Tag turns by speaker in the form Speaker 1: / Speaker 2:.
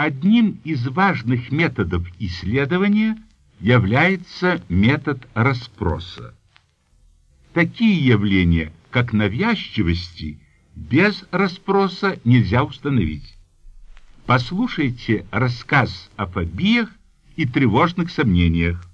Speaker 1: Одним из важных методов исследования является метод расспроса. Такие явления, как навязчивости, без расспроса нельзя установить. Послушайте рассказ о фобиях и тревожных сомнениях.